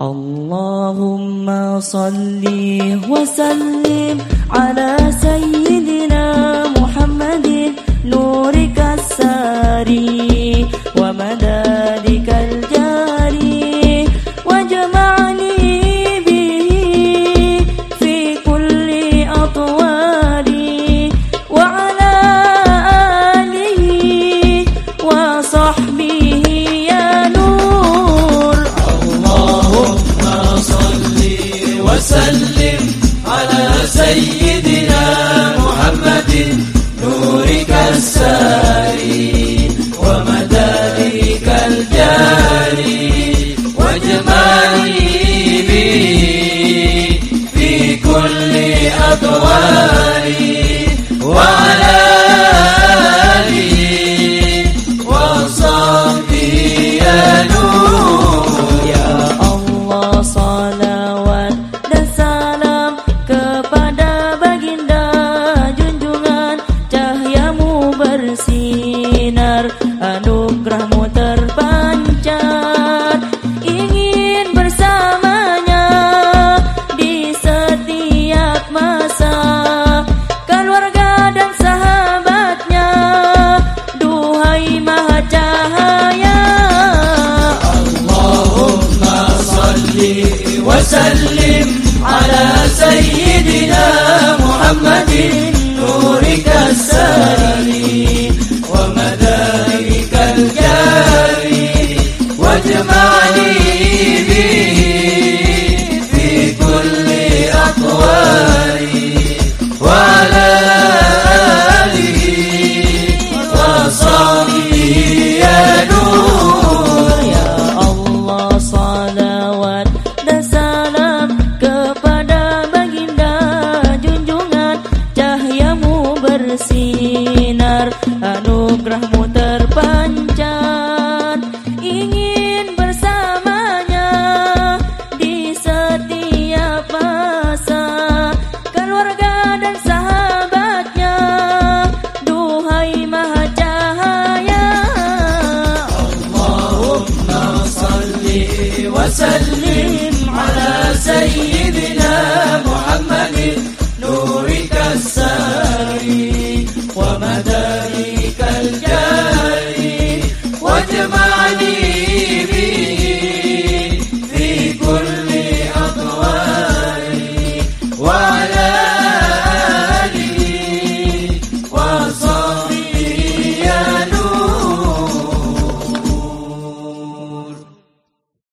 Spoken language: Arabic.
اللهم صل وسلم على سيدنا وسلم على سيدنا محمد نورك الساري ومدارك الجاري واجمعني به في كل أدواري bersinar Anugerahmu terpancar. Ingin bersamanya Di setiap masa. Keluarga dan sahabatnya Duhai maha cahaya. Allahumma salli wa sallim Ala sayyidina no